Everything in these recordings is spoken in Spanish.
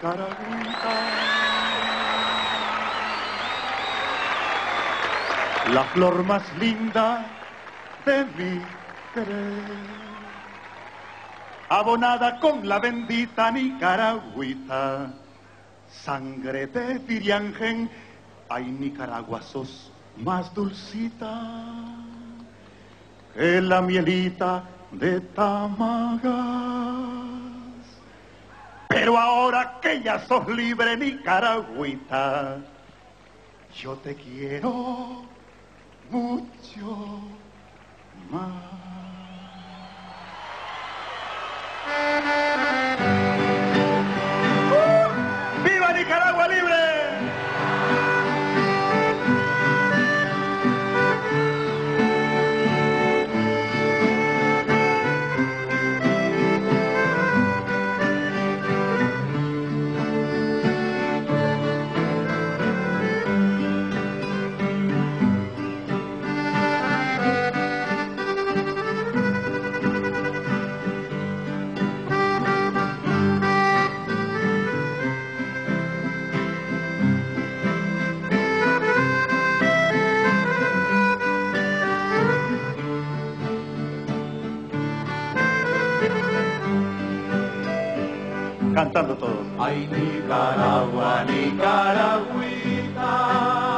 Nicaragüita. La flor más linda de mi querer abonada con la bendita Nicaragüita. Sangre de Firiangen, ay Nicaragua sos más dulcita que la mielita de Tamagas. Pero ahora que ya sos libre Nicaragüita, yo te quiero mucho más. Cantando todos. Ay, Nicaragua, Nicaragüita.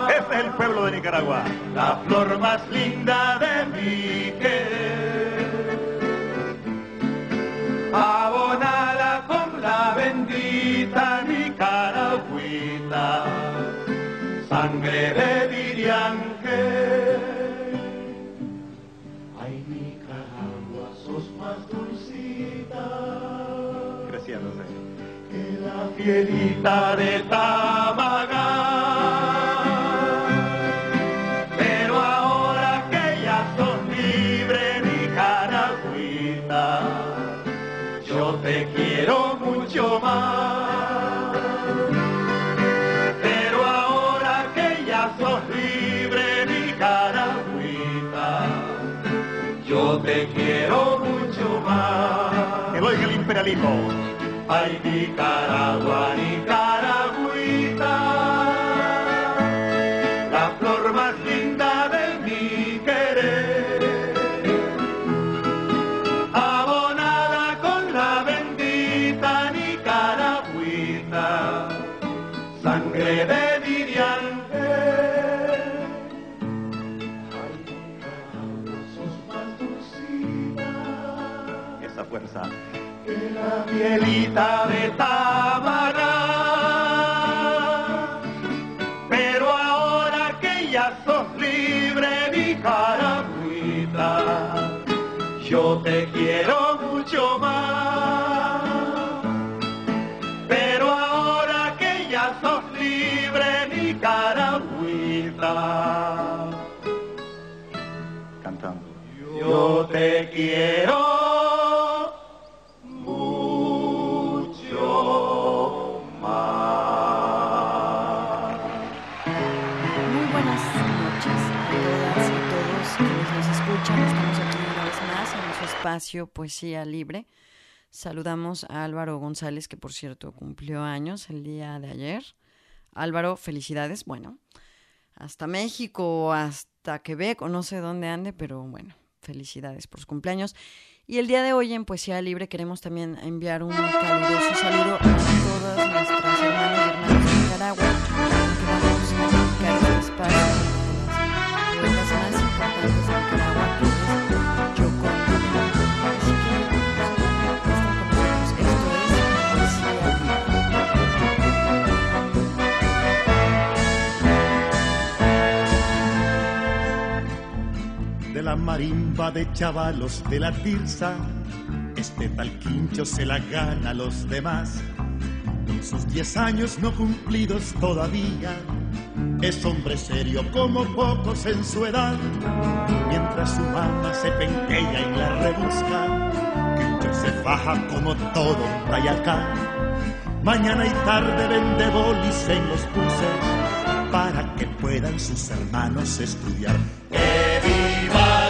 Este es el pueblo de Nicaragua. La flor más linda de mi querer. Abonada con la bendita Nicaragüita. Sangre de Diriange. Que la fielita de Tamaga. Pero ahora que ya sos libre, Nicaragüita, yo te quiero mucho más. Pero ahora que ya sos libre, yo te quiero mucho más. Que oiga el imperialismo. Ay, Nicaragua, Nicaragüita, la mielita de Támara. Pero ahora que ya sos libre, Nicaragüita, yo te quiero mucho más. Pero ahora que ya sos libre, Nicaragüita, Cantando. yo te quiero espacio Poesía Libre. Saludamos a Álvaro González, que por cierto cumplió años el día de ayer. Álvaro, felicidades. Bueno, hasta México, hasta Quebec o no sé dónde ande, pero bueno, felicidades por su cumpleaños. Y el día de hoy en Poesía Libre queremos también enviar un caluroso saludo a todas nuestras hermanas y hermanos de Nicaragua, que vamos a dedicar marimba de chavalos de la tirsa. Este tal quincho se la gana a los demás. Con sus diez años no cumplidos todavía, es hombre serio como pocos en su edad. Mientras su mamá se penquea y la rebusca, Quincho se faja como todo un payacá. Mañana y tarde vende bolis en los buses para que puedan sus hermanos estudiar. Que viva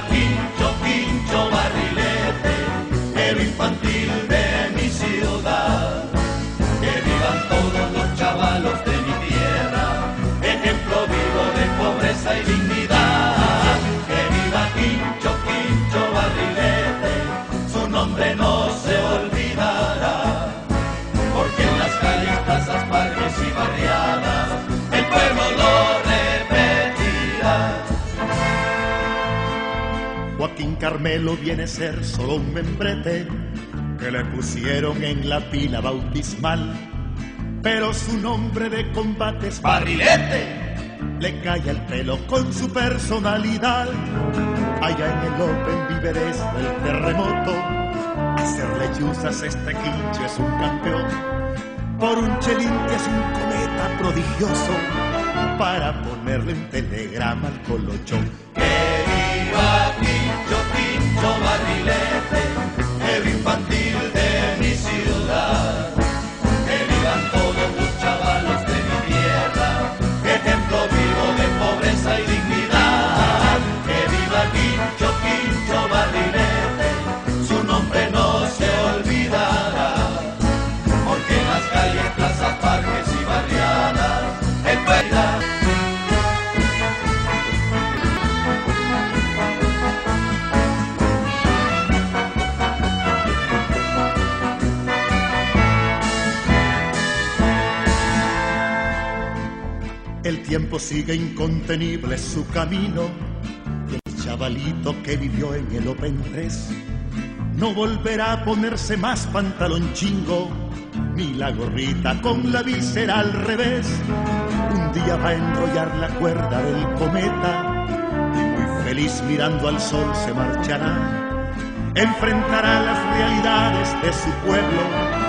Carmelo viene a ser solo un membrete que le pusieron en la pila bautismal. Pero su nombre de combate es Barrilete. Le cae el pelo con su personalidad. Allá en el Open Víveres del terremoto, hacerle chuzas este quincho es un campeón. Por un chelín que es un cometa prodigioso, para ponerle un telegrama al colochón. Que Quincho Barrilete, el infantil sigue incontenible su camino. El chavalito que vivió en el Open 3 no volverá a ponerse más pantalón chingo, ni la gorrita con la visera al revés. Un día va a enrollar la cuerda del cometa y muy feliz mirando al sol se marchará. Enfrentará las realidades de su pueblo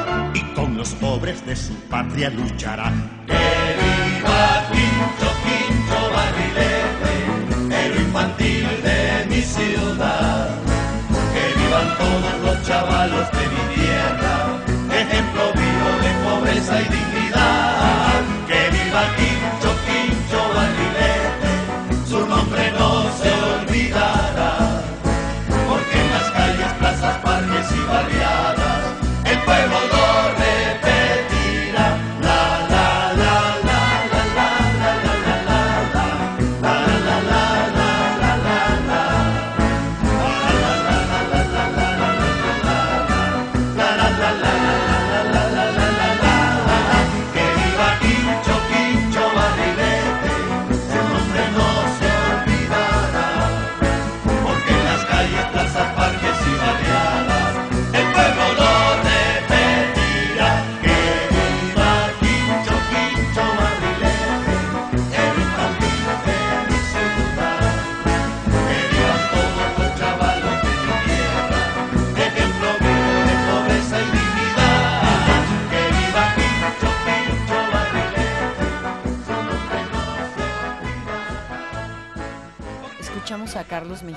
los pobres de su patria luchará. Que viva Quincho, Quincho Barrilete, héroe infantil de mi ciudad. Que vivan todos los chavalos de mi tierra, ejemplo vivo de pobreza y dignidad.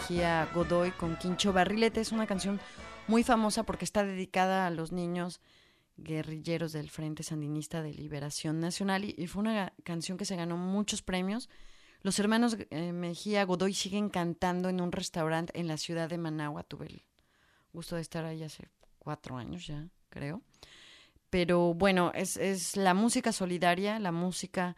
Mejía Godoy con Quincho Barrilete. Es una canción muy famosa porque está dedicada a los niños guerrilleros del Frente Sandinista de Liberación Nacional y, fue una canción que se ganó muchos premios. Los hermanos eh, Mejía Godoy siguen cantando en un restaurante en la ciudad de Managua. Tuve el gusto de estar ahí hace cuatro años ya, creo. Pero bueno, es, es la música solidaria, la música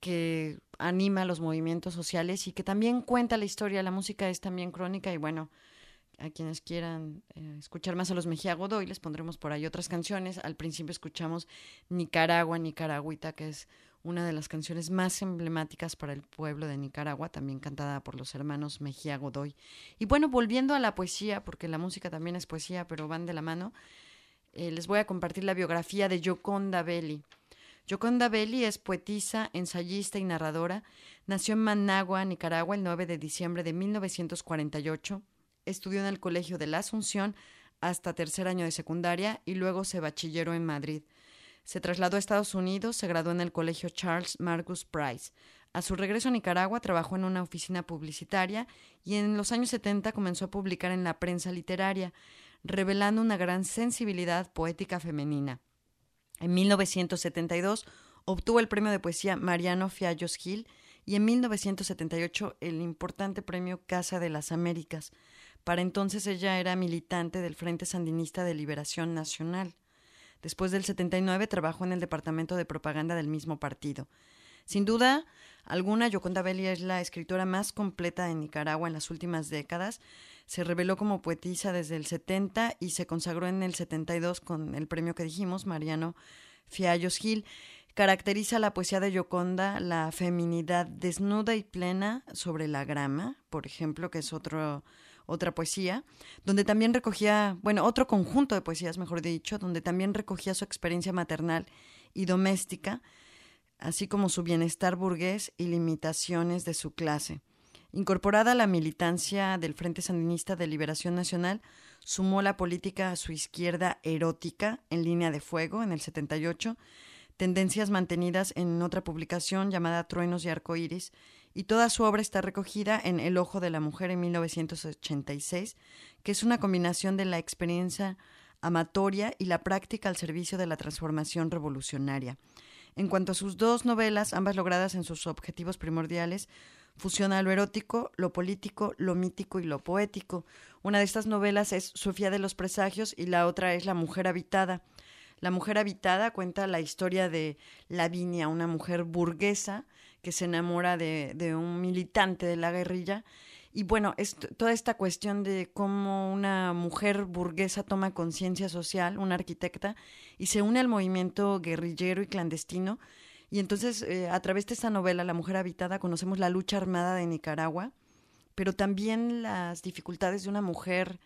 que anima los movimientos sociales y que también cuenta la historia. La música es también crónica y bueno, a quienes quieran eh, escuchar más a los Mejía Godoy les pondremos por ahí otras canciones. Al principio escuchamos Nicaragua, Nicaragüita, que es una de las canciones más emblemáticas para el pueblo de Nicaragua, también cantada por los hermanos Mejía Godoy. Y bueno, volviendo a la poesía, porque la música también es poesía, pero van de la mano, eh, les voy a compartir la biografía de Yoconda Belli. Yoconda Belli es poetisa, ensayista y narradora. Nació en Managua, Nicaragua, el 9 de diciembre de 1948. Estudió en el Colegio de la Asunción hasta tercer año de secundaria y luego se bachilleró en Madrid. Se trasladó a Estados Unidos, se graduó en el Colegio Charles Marcus Price. A su regreso a Nicaragua trabajó en una oficina publicitaria y en los años 70 comenzó a publicar en la prensa literaria, revelando una gran sensibilidad poética femenina. En 1972 obtuvo el premio de poesía Mariano Fiallos Gil y en 1978 el importante premio Casa de las Américas. Para entonces ella era militante del Frente Sandinista de Liberación Nacional. Después del 79 trabajó en el departamento de propaganda del mismo partido. Sin duda alguna, Yoconda Belli es la escritora más completa de Nicaragua en las últimas décadas. Se reveló como poetisa desde el 70 y se consagró en el 72 con el premio que dijimos, Mariano Fiallos Gil. Caracteriza la poesía de Yoconda la feminidad desnuda y plena sobre la grama, por ejemplo, que es otro, otra poesía, donde también recogía, bueno, otro conjunto de poesías, mejor dicho, donde también recogía su experiencia maternal y doméstica, así como su bienestar burgués y limitaciones de su clase. Incorporada a la militancia del Frente Sandinista de Liberación Nacional, sumó la política a su izquierda erótica en línea de fuego en el 78, tendencias mantenidas en otra publicación llamada Truenos y Arcoíris, y toda su obra está recogida en El Ojo de la Mujer en 1986, que es una combinación de la experiencia amatoria y la práctica al servicio de la transformación revolucionaria. En cuanto a sus dos novelas, ambas logradas en sus objetivos primordiales, fusiona lo erótico, lo político, lo mítico y lo poético. Una de estas novelas es Sofía de los Presagios y la otra es La Mujer Habitada. La Mujer Habitada cuenta la historia de Lavinia, una mujer burguesa que se enamora de, de un militante de la guerrilla. Y bueno, es toda esta cuestión de cómo una mujer burguesa toma conciencia social, una arquitecta, y se une al movimiento guerrillero y clandestino. Y entonces, eh, a través de esta novela, La Mujer Habitada, conocemos la lucha armada de Nicaragua, pero también las dificultades de una mujer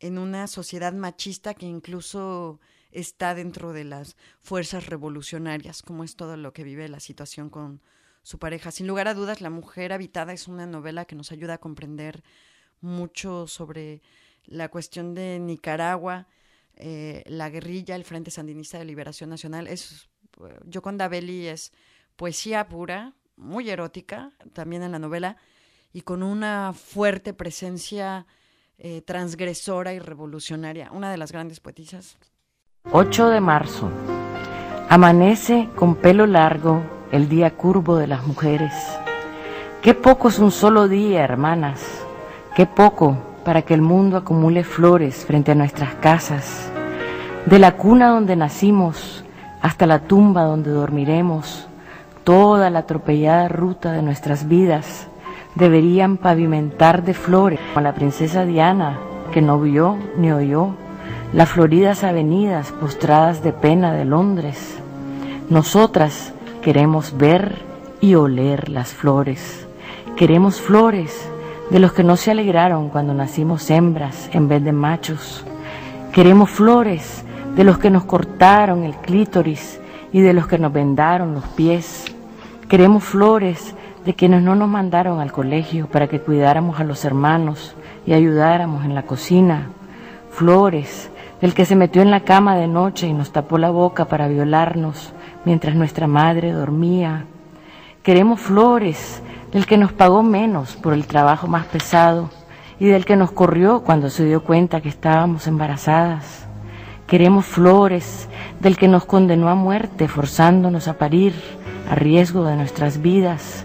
en una sociedad machista que incluso está dentro de las fuerzas revolucionarias, como es todo lo que vive la situación con su pareja. Sin lugar a dudas, La Mujer Habitada es una novela que nos ayuda a comprender mucho sobre la cuestión de Nicaragua, eh, la guerrilla, el Frente Sandinista de Liberación Nacional. Es, Yoconda Belli es poesía pura, muy erótica, también en la novela, y con una fuerte presencia eh, transgresora y revolucionaria. Una de las grandes poetisas. 8 de marzo. Amanece con pelo largo el día curvo de las mujeres. Qué poco es un solo día, hermanas, qué poco para que el mundo acumule flores frente a nuestras casas. De la cuna donde nacimos hasta la tumba donde dormiremos, toda la atropellada ruta de nuestras vidas deberían pavimentar de flores, como la princesa Diana, que no vio ni oyó las floridas avenidas postradas de pena de Londres. Nosotras, Queremos ver y oler las flores. Queremos flores de los que no se alegraron cuando nacimos hembras en vez de machos. Queremos flores de los que nos cortaron el clítoris y de los que nos vendaron los pies. Queremos flores de quienes no nos mandaron al colegio para que cuidáramos a los hermanos y ayudáramos en la cocina. Flores del que se metió en la cama de noche y nos tapó la boca para violarnos mientras nuestra madre dormía. Queremos flores del que nos pagó menos por el trabajo más pesado y del que nos corrió cuando se dio cuenta que estábamos embarazadas. Queremos flores del que nos condenó a muerte forzándonos a parir a riesgo de nuestras vidas.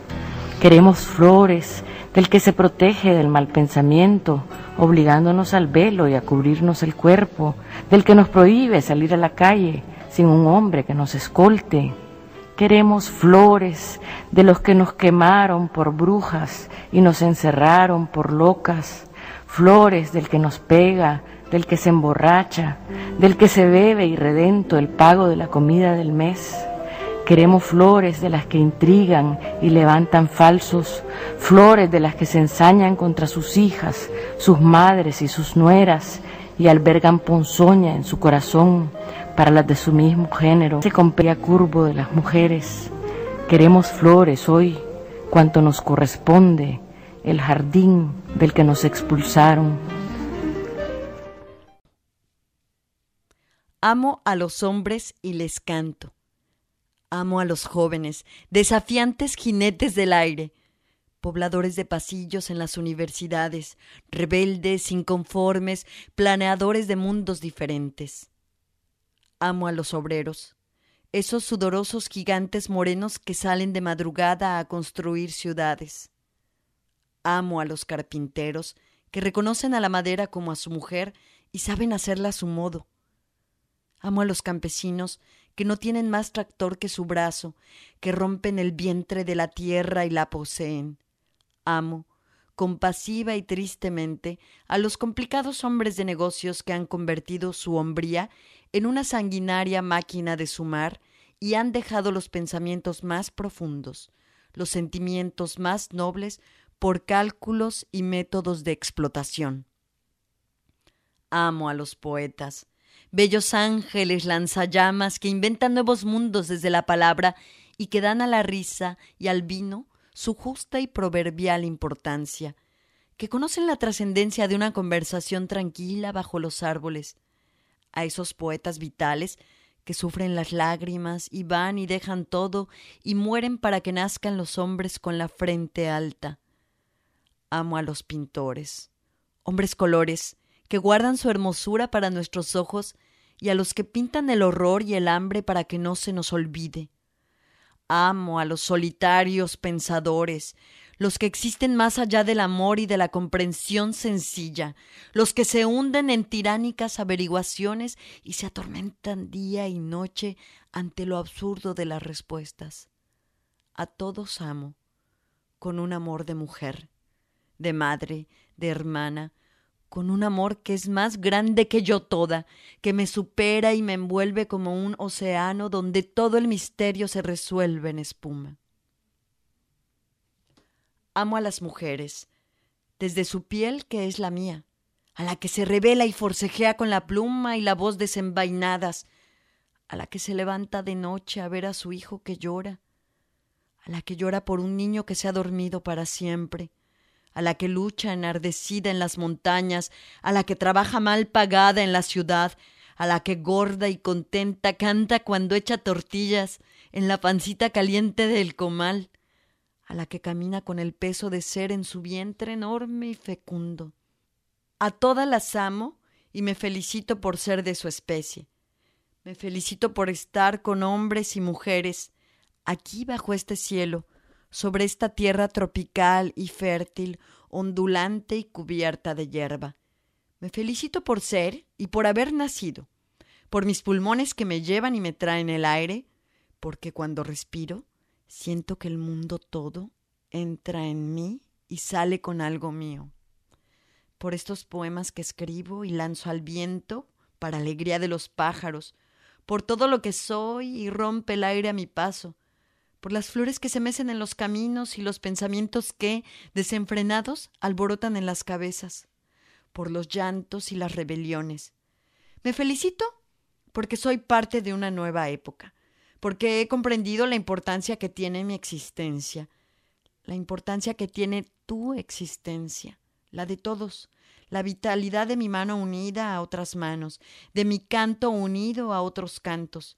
Queremos flores del que se protege del mal pensamiento, obligándonos al velo y a cubrirnos el cuerpo, del que nos prohíbe salir a la calle sin un hombre que nos escolte. Queremos flores de los que nos quemaron por brujas y nos encerraron por locas, flores del que nos pega, del que se emborracha, del que se bebe y redento el pago de la comida del mes. Queremos flores de las que intrigan y levantan falsos, flores de las que se ensañan contra sus hijas, sus madres y sus nueras y albergan ponzoña en su corazón, para las de su mismo género. Se compea curvo de las mujeres. Queremos flores hoy, cuanto nos corresponde, el jardín del que nos expulsaron. Amo a los hombres y les canto. Amo a los jóvenes, desafiantes jinetes del aire, pobladores de pasillos en las universidades, rebeldes, inconformes, planeadores de mundos diferentes. Amo a los obreros, esos sudorosos gigantes morenos que salen de madrugada a construir ciudades. Amo a los carpinteros que reconocen a la madera como a su mujer y saben hacerla a su modo. Amo a los campesinos que no tienen más tractor que su brazo, que rompen el vientre de la tierra y la poseen. Amo, compasiva y tristemente, a los complicados hombres de negocios que han convertido su hombría en una sanguinaria máquina de sumar y han dejado los pensamientos más profundos, los sentimientos más nobles por cálculos y métodos de explotación. Amo a los poetas, bellos ángeles lanzallamas que inventan nuevos mundos desde la palabra y que dan a la risa y al vino su justa y proverbial importancia, que conocen la trascendencia de una conversación tranquila bajo los árboles, a esos poetas vitales que sufren las lágrimas y van y dejan todo y mueren para que nazcan los hombres con la frente alta. Amo a los pintores, hombres colores, que guardan su hermosura para nuestros ojos y a los que pintan el horror y el hambre para que no se nos olvide. Amo a los solitarios pensadores, los que existen más allá del amor y de la comprensión sencilla, los que se hunden en tiránicas averiguaciones y se atormentan día y noche ante lo absurdo de las respuestas. A todos amo, con un amor de mujer, de madre, de hermana, con un amor que es más grande que yo toda, que me supera y me envuelve como un océano donde todo el misterio se resuelve en espuma. Amo a las mujeres, desde su piel que es la mía, a la que se revela y forcejea con la pluma y la voz desenvainadas, a la que se levanta de noche a ver a su hijo que llora, a la que llora por un niño que se ha dormido para siempre, a la que lucha enardecida en las montañas, a la que trabaja mal pagada en la ciudad, a la que gorda y contenta canta cuando echa tortillas en la pancita caliente del comal, a la que camina con el peso de ser en su vientre enorme y fecundo. A todas las amo y me felicito por ser de su especie. Me felicito por estar con hombres y mujeres aquí bajo este cielo, sobre esta tierra tropical y fértil, ondulante y cubierta de hierba. Me felicito por ser y por haber nacido, por mis pulmones que me llevan y me traen el aire, porque cuando respiro Siento que el mundo todo entra en mí y sale con algo mío. Por estos poemas que escribo y lanzo al viento, para alegría de los pájaros, por todo lo que soy y rompe el aire a mi paso, por las flores que se mecen en los caminos y los pensamientos que, desenfrenados, alborotan en las cabezas, por los llantos y las rebeliones. Me felicito porque soy parte de una nueva época, porque he comprendido la importancia que tiene mi existencia, la importancia que tiene tu existencia, la de todos, la vitalidad de mi mano unida a otras manos, de mi canto unido a otros cantos,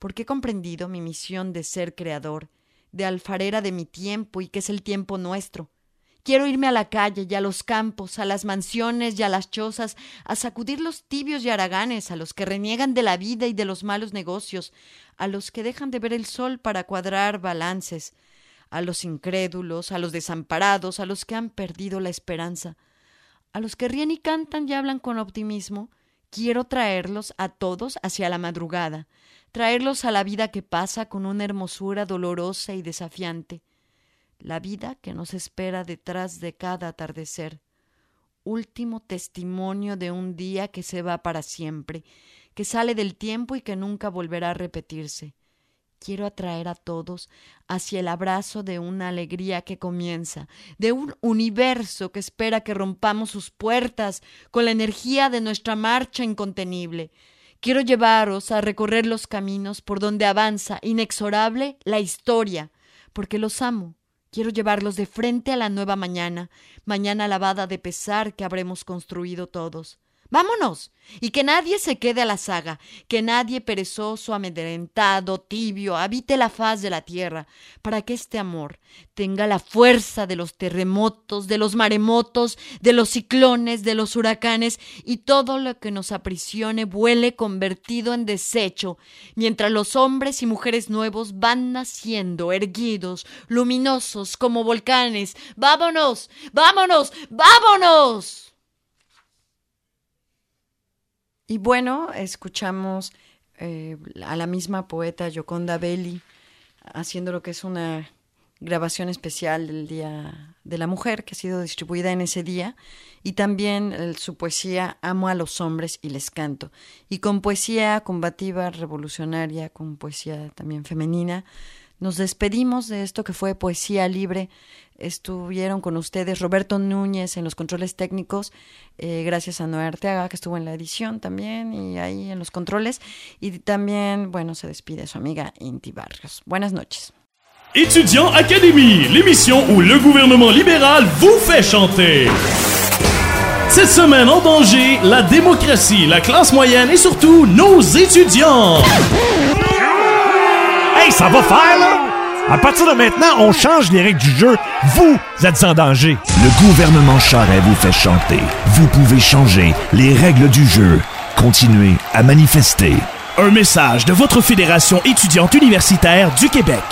porque he comprendido mi misión de ser creador, de alfarera de mi tiempo y que es el tiempo nuestro, Quiero irme a la calle y a los campos, a las mansiones y a las chozas, a sacudir los tibios y haraganes, a los que reniegan de la vida y de los malos negocios, a los que dejan de ver el sol para cuadrar balances, a los incrédulos, a los desamparados, a los que han perdido la esperanza, a los que ríen y cantan y hablan con optimismo, quiero traerlos a todos hacia la madrugada, traerlos a la vida que pasa con una hermosura dolorosa y desafiante la vida que nos espera detrás de cada atardecer, último testimonio de un día que se va para siempre, que sale del tiempo y que nunca volverá a repetirse. Quiero atraer a todos hacia el abrazo de una alegría que comienza, de un universo que espera que rompamos sus puertas con la energía de nuestra marcha incontenible. Quiero llevaros a recorrer los caminos por donde avanza inexorable la historia, porque los amo Quiero llevarlos de frente a la nueva mañana, mañana lavada de pesar que habremos construido todos. Vámonos. Y que nadie se quede a la saga, que nadie perezoso, amedrentado, tibio, habite la faz de la tierra, para que este amor tenga la fuerza de los terremotos, de los maremotos, de los ciclones, de los huracanes, y todo lo que nos aprisione vuele convertido en desecho, mientras los hombres y mujeres nuevos van naciendo, erguidos, luminosos como volcanes. Vámonos, vámonos, vámonos. Y bueno, escuchamos eh, a la misma poeta Yoconda Belli haciendo lo que es una grabación especial del Día de la Mujer que ha sido distribuida en ese día y también su poesía Amo a los hombres y les canto. Y con poesía combativa, revolucionaria, con poesía también femenina Nos despedimos de esto que fue Poesía Libre. Estuvieron con ustedes Roberto Núñez en los controles técnicos, eh, gracias a Noé Arteaga, que estuvo en la edición también y ahí en los controles. Y también, bueno, se despide su amiga Inti Barrios. Buenas noches. Étudiants Académie, l'émission où le gouvernement libéral vous fait chanter. Cette semaine en danger, la démocratie, la classe moyenne et surtout nos étudiants. Hey, ça va faire là? À partir de maintenant, on change les règles du jeu. Vous êtes en danger. Le gouvernement Charret vous fait chanter. Vous pouvez changer les règles du jeu. Continuez à manifester. Un message de votre Fédération étudiante universitaire du Québec.